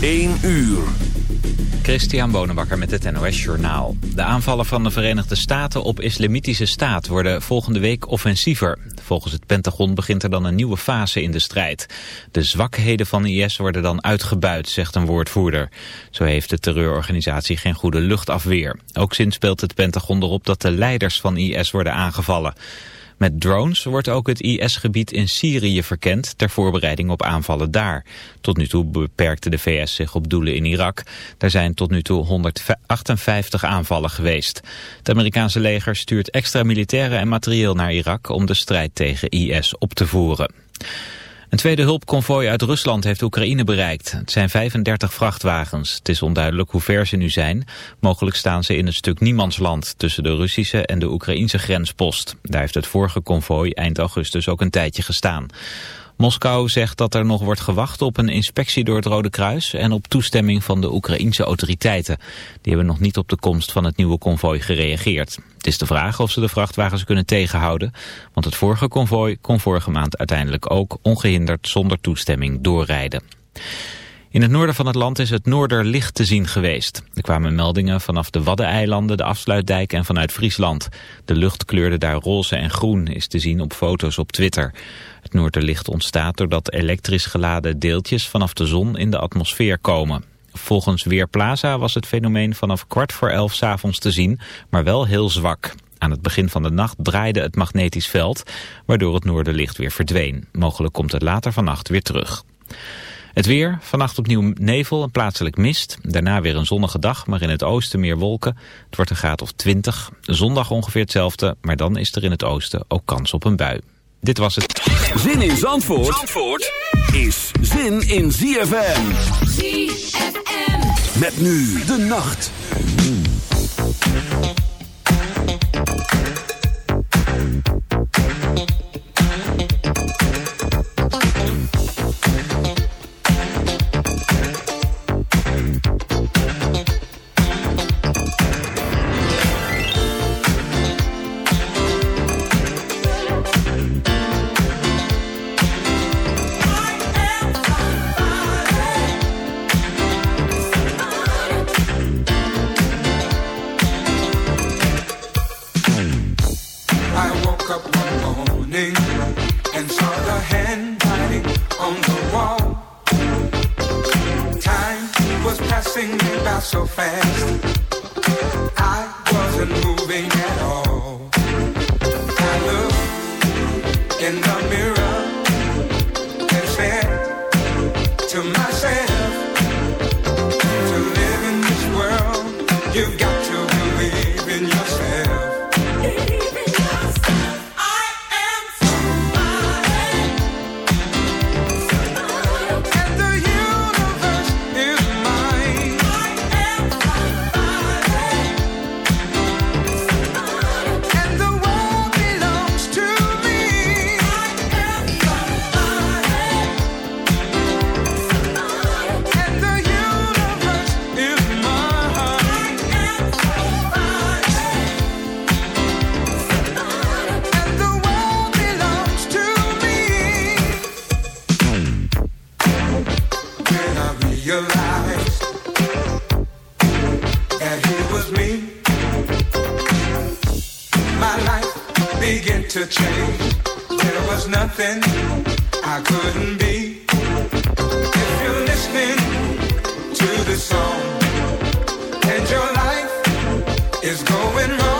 1 uur. Christian Bonenbakker met het NOS Journaal. De aanvallen van de Verenigde Staten op islamitische staat worden volgende week offensiever. Volgens het Pentagon begint er dan een nieuwe fase in de strijd. De zwakheden van IS worden dan uitgebuit, zegt een woordvoerder. Zo heeft de terreurorganisatie geen goede luchtafweer. Ook sinds speelt het Pentagon erop dat de leiders van IS worden aangevallen. Met drones wordt ook het IS-gebied in Syrië verkend ter voorbereiding op aanvallen daar. Tot nu toe beperkte de VS zich op doelen in Irak. Daar zijn tot nu toe 158 aanvallen geweest. Het Amerikaanse leger stuurt extra militairen en materieel naar Irak om de strijd tegen IS op te voeren. Een tweede hulpconvooi uit Rusland heeft Oekraïne bereikt. Het zijn 35 vrachtwagens. Het is onduidelijk hoe ver ze nu zijn. Mogelijk staan ze in een stuk niemandsland tussen de Russische en de Oekraïnse grenspost. Daar heeft het vorige konvooi eind augustus ook een tijdje gestaan. Moskou zegt dat er nog wordt gewacht op een inspectie door het Rode Kruis en op toestemming van de Oekraïense autoriteiten. Die hebben nog niet op de komst van het nieuwe konvooi gereageerd. Het is de vraag of ze de vrachtwagens kunnen tegenhouden, want het vorige konvooi kon vorige maand uiteindelijk ook ongehinderd zonder toestemming doorrijden. In het noorden van het land is het Noorderlicht te zien geweest. Er kwamen meldingen vanaf de Waddeneilanden, de Afsluitdijk en vanuit Friesland. De lucht kleurde daar roze en groen, is te zien op foto's op Twitter. Het Noorderlicht ontstaat doordat elektrisch geladen deeltjes vanaf de zon in de atmosfeer komen. Volgens Weerplaza was het fenomeen vanaf kwart voor elf s avonds te zien, maar wel heel zwak. Aan het begin van de nacht draaide het magnetisch veld, waardoor het Noorderlicht weer verdween. Mogelijk komt het later vannacht weer terug. Het weer, vannacht opnieuw nevel en plaatselijk mist. Daarna weer een zonnige dag, maar in het oosten meer wolken. Het wordt een graad of 20. Zondag ongeveer hetzelfde, maar dan is er in het oosten ook kans op een bui. Dit was het. Zin in Zandvoort, Zandvoort is zin in ZFM. ZFM. Met nu de nacht. To change. There was nothing I couldn't be. If you're listening to this song and your life is going wrong.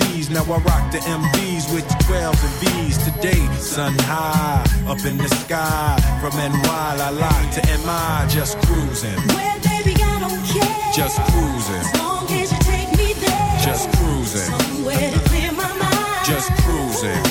Z's. Now I rock the MDs with the 12s and V's. Today, sun high, up in the sky. From NY, I lock to MI, just cruising. Well, baby, I don't care. Just cruising. As long as you take me there. Just cruising. Somewhere to clear my mind. Just cruising.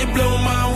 You blow my